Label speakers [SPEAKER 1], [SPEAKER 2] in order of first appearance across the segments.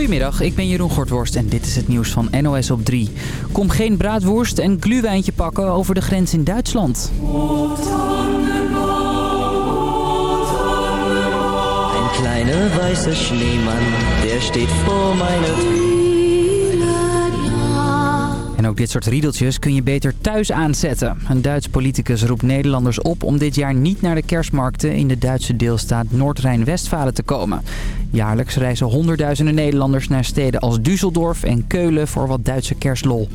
[SPEAKER 1] Goedemiddag, ik ben Jeroen Gortworst en dit is het nieuws van NOS op 3. Kom geen braadworst en gluwijntje pakken over de grens in Duitsland.
[SPEAKER 2] Ein kleiner weißer Schneemann, der steht meiner Tür.
[SPEAKER 1] En ook dit soort riedeltjes kun je beter thuis aanzetten. Een Duits politicus roept Nederlanders op om dit jaar niet naar de kerstmarkten in de Duitse deelstaat Noord-Rijn-Westfalen te komen. Jaarlijks reizen honderdduizenden Nederlanders naar steden als Düsseldorf en Keulen voor wat Duitse kerstlol.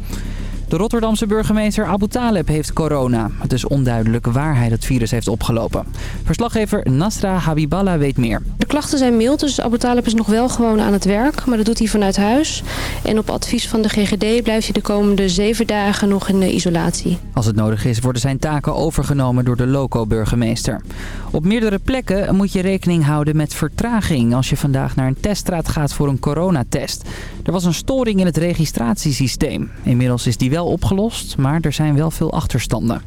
[SPEAKER 1] De Rotterdamse burgemeester Abu Taleb heeft corona. Het is onduidelijk waar hij het virus heeft opgelopen. Verslaggever Nasra Habiballah weet meer.
[SPEAKER 3] De klachten zijn mild, dus Abu Talib is nog wel gewoon aan het werk. Maar dat doet hij vanuit huis. En op advies van de GGD blijft hij de komende zeven dagen nog in de isolatie.
[SPEAKER 1] Als het nodig is worden zijn taken overgenomen door de loco-burgemeester. Op meerdere plekken moet je rekening houden met vertraging... als je vandaag naar een teststraat gaat voor een coronatest. Er was een storing in het registratiesysteem. Inmiddels is die wel opgelost, maar er zijn wel veel achterstanden.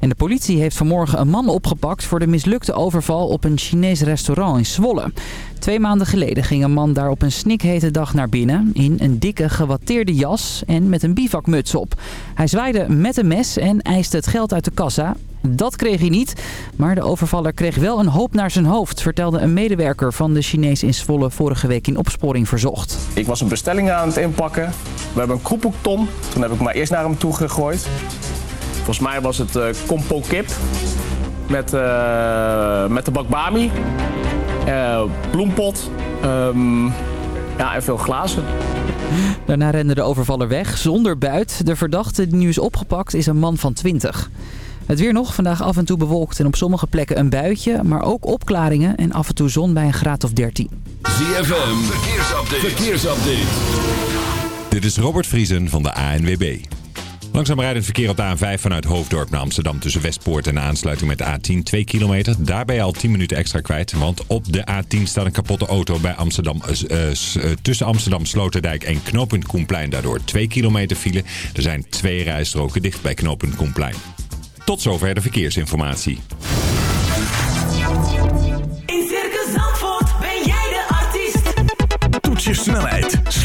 [SPEAKER 1] En de politie heeft vanmorgen een man opgepakt voor de mislukte overval op een Chinees restaurant in Zwolle. Twee maanden geleden ging een man daar op een snikhete dag naar binnen in een dikke gewatteerde jas en met een bivakmuts op. Hij zwaaide met een mes en eiste het geld uit de kassa. Dat kreeg hij niet, maar de overvaller kreeg wel een hoop naar zijn hoofd, vertelde een medewerker van de Chinees in Zwolle vorige week in opsporing verzocht.
[SPEAKER 4] Ik was een bestelling aan het inpakken. We hebben een kroephoekton. Toen heb ik maar eerst naar hem toe gegooid. Volgens mij was het uh, kompo kip met, uh, met de bakbami, uh, bloempot um, ja, en veel glazen.
[SPEAKER 1] Daarna rende de overvaller weg zonder buit. De verdachte die nu is opgepakt is een man van 20. Het weer nog, vandaag af en toe bewolkt en op sommige plekken een buitje, maar ook opklaringen en af en toe zon bij een graad of 13.
[SPEAKER 5] ZFM, verkeersupdate. verkeersupdate.
[SPEAKER 6] Dit is Robert Vriesen van de ANWB. Langzaam rijdend verkeer op de A5 vanuit Hoofddorp naar Amsterdam tussen Westpoort en de aansluiting met de A10 2 kilometer. Daarbij al 10 minuten extra kwijt, want op de A10 staat een kapotte auto bij Amsterdam, uh, uh, tussen Amsterdam Sloterdijk en knooppunt Koenplein. Daardoor 2 kilometer file. Er zijn twee rijstroken dicht bij knooppunt Koenplein. Tot zover de verkeersinformatie.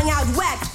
[SPEAKER 7] falling
[SPEAKER 8] out
[SPEAKER 9] whack.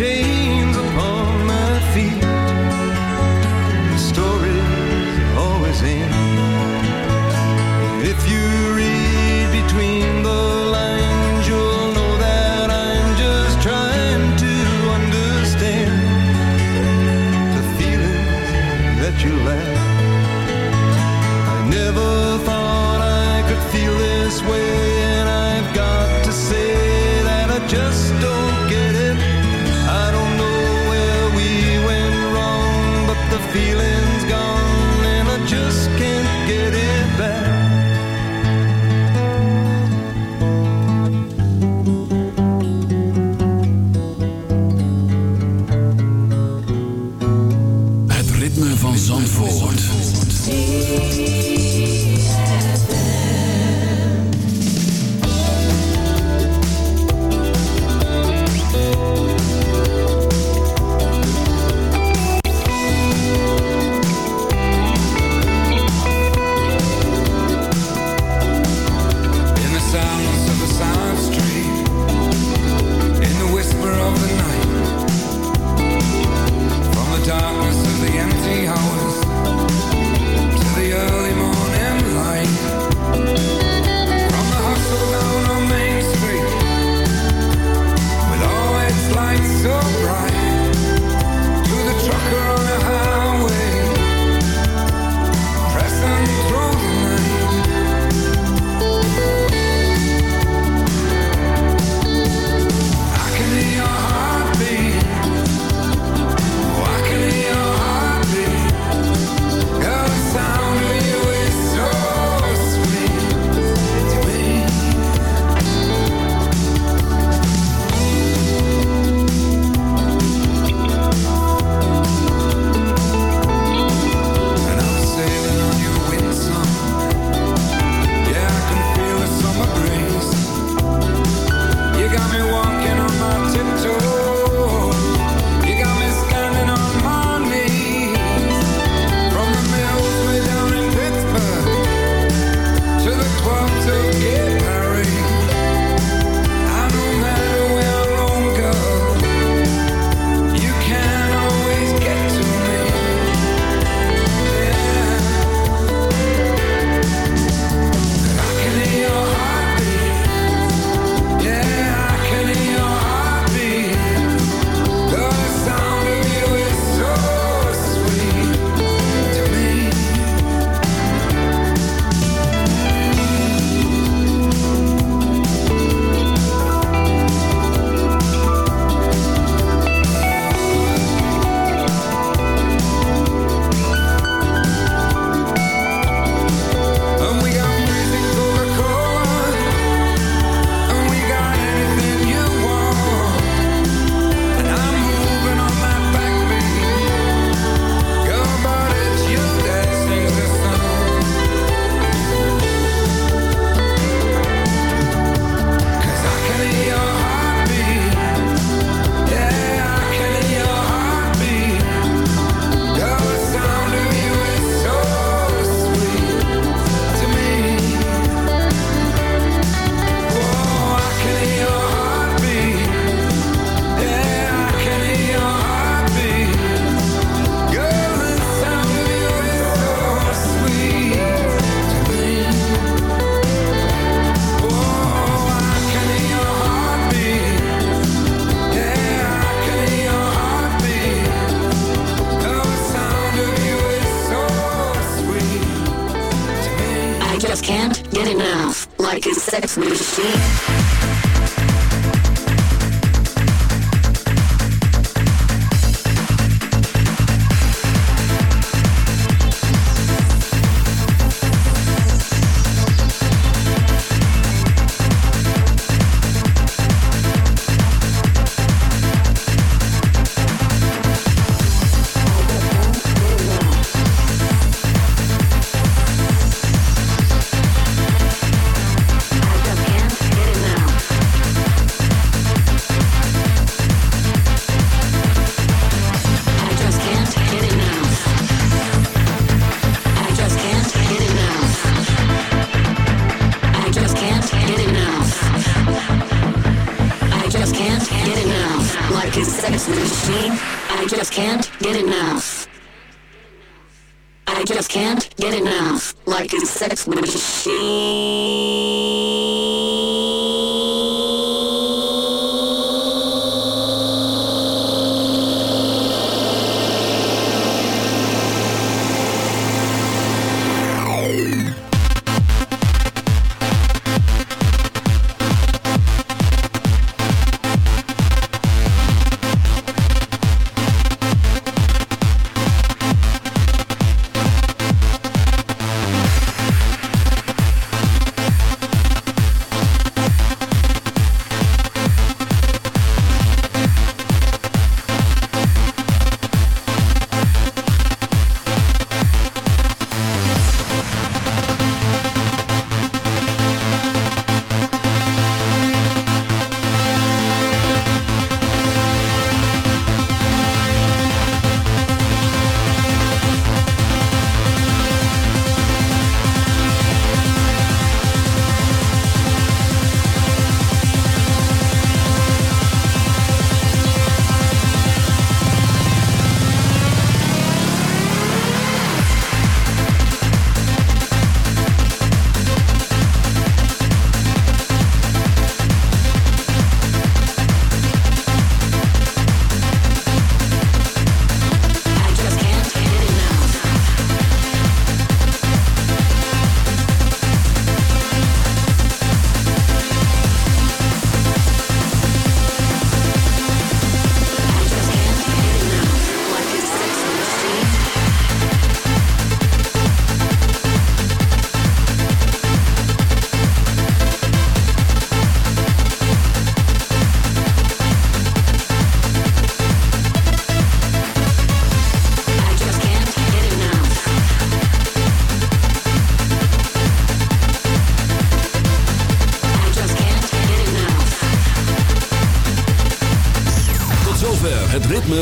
[SPEAKER 5] change.